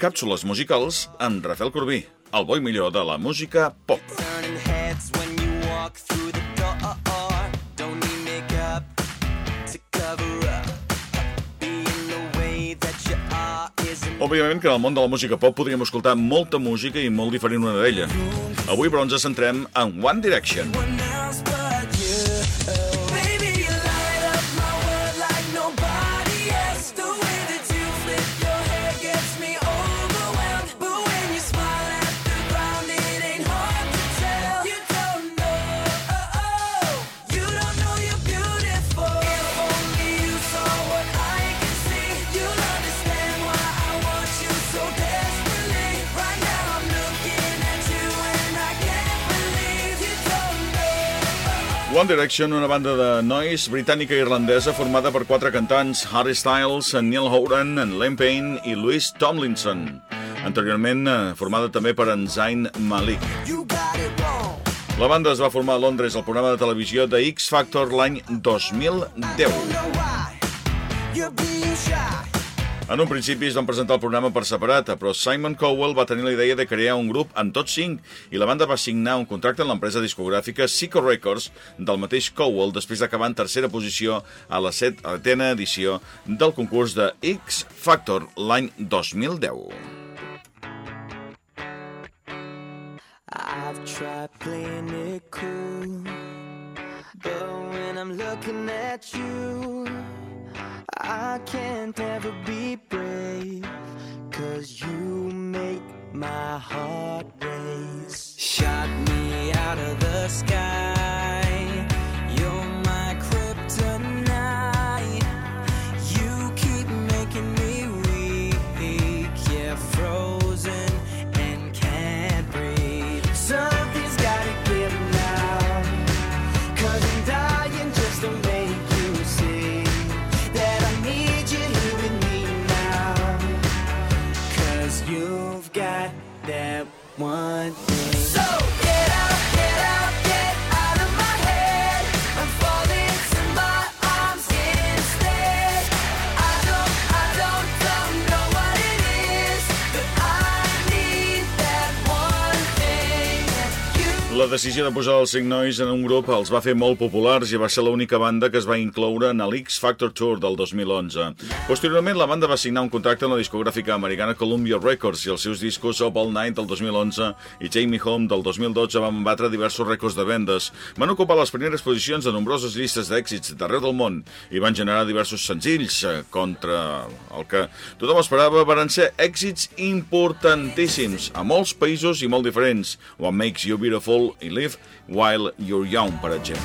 càpsules musicals amb Rafael Corbí, el bo i millor de la música pop. Òbviament que en el món de la música pop podríem escoltar molta música i molt diferent una d'ella. Avui, però, ens centrem en One Direction. one else One Direction, una banda de nois britànica i irlandesa formada per quatre cantants, Harry Styles, Neil Horan, en Len Payne i Louis Tomlinson. Anteriorment eh, formada també per en Zayn Malik. La banda es va formar a Londres al programa de televisió de X Factor l'any 2010. En un principi es van presentar el programa per separat, però Simon Cowell va tenir la idea de crear un grup amb tots cinc i la banda va signar un contracte amb l'empresa discogràfica Psycho Records del mateix Cowell després d'acabar en tercera posició a la setena edició del concurs de X Factor l'any 2010. I've tried playing it cool, but when I'm looking at you, I can't ever be brave. Cause you make my heart race. Shot me out of the sky. One La decisió de posar els cinc nois en un grup els va fer molt populars i va ser l'única banda que es va incloure en l'X Factor Tour del 2011. Posteriorment, la banda va signar un contracte amb la discogràfica americana Columbia Records i els seus discos Up All Night del 2011 i Me Home del 2012 van batre diversos rècords de vendes. Van ocupar les primeres posicions de nombroses llistes d'èxits d'arreu del món i van generar diversos senzills eh, contra el que tothom esperava van ser èxits importantíssims a molts països i molt diferents. What Makes You Beautiful Live While You're Young, para Jeff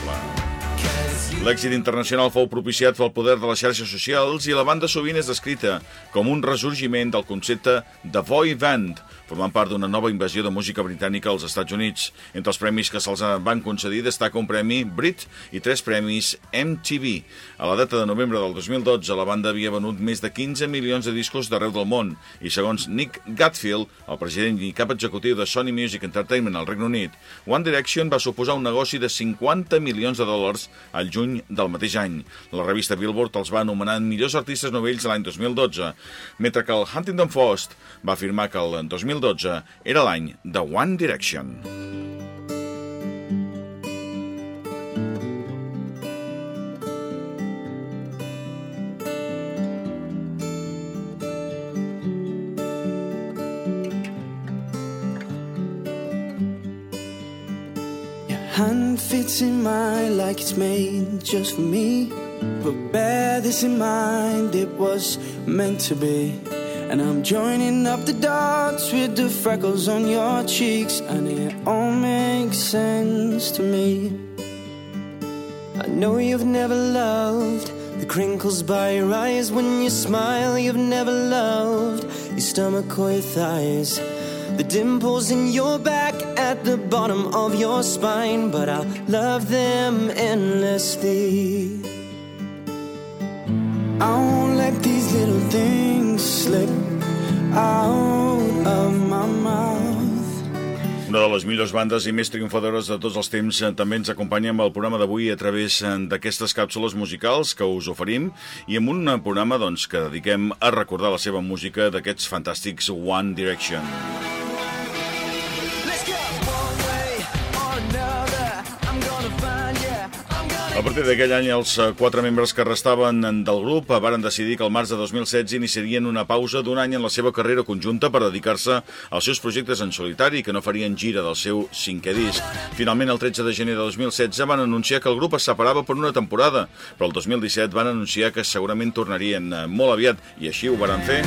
L'èxit internacional fou propiciat pel poder de les xarxes socials i la banda sovint és descrita com un ressorgiment del concepte de boy band, formant part d'una nova invasió de música britànica als Estats Units. Entre els premis que se'ls van concedir destaca un premi Brit i tres premis MTV. A la data de novembre del 2012, la banda havia venut més de 15 milions de discos d'arreu del món i segons Nick Gatfield, el president i cap executiu de Sony Music Entertainment al Regne Unit, One Direction va suposar un negoci de 50 milions de dòlars al juny del mateix any. La revista Billboard els va anomenar millors artistes novells l'any 2012, mentre que el Huntington Post va afirmar que el 2012 era l'any de One Direction. Hand fits in mine like it's made just for me. But bear this in mind, it was meant to be. And I'm joining up the dots with the freckles on your cheeks, and it all makes sense to me. I know you've never loved the crinkles by your eyes when you smile. You've never loved your stomach or your thighs. The dimples in your back at the bottom of your spine, but I'll love them endlessly. I won't let these little things slip out of my mouth. Una de les millors bandes i més triomfadores de tots els temps eh, també ens acompanya amb el programa d'avui a través eh, d'aquestes càpsules musicals que us oferim i amb un eh, programa doncs, que dediquem a recordar la seva música d'aquests fantàstics One Direction. A partir d'aquell any, els eh, quatre membres que restaven en- del grup eh, varen decidir que al març de 2016 iniciarien una pausa d'un any en la seva carrera conjunta per dedicar-se als seus projectes en solitari que no farien gira del seu cinquè disc. Finalment, el 13 de gener de 2016 van anunciar que el grup es separava per una temporada, però el 2017 van anunciar que segurament tornarien eh, molt aviat i així ho varen fer.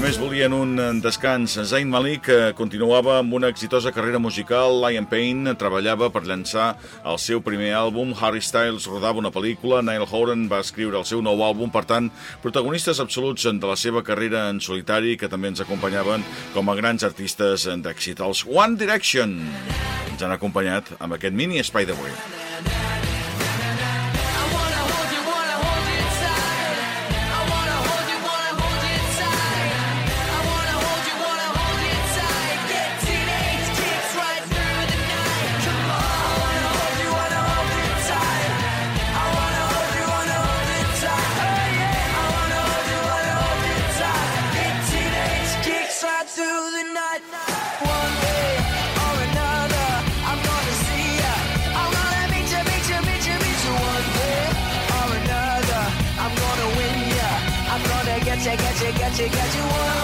Només volien un eh, descans. Zayn Malik eh, continuava amb una exitosa carrera musical. Lion Payne treballava per llançar el seu primer àlbum. Harry Styles rodava una pel·lícula. Niall Horan va escriure el seu nou àlbum. Per tant, protagonistes absoluts de la seva carrera en solitari que també ens acompanyaven com a grans artistes d'èxit. Els One Direction ens han acompanyat amb aquest mini Spider-Way. I you, get you, get you one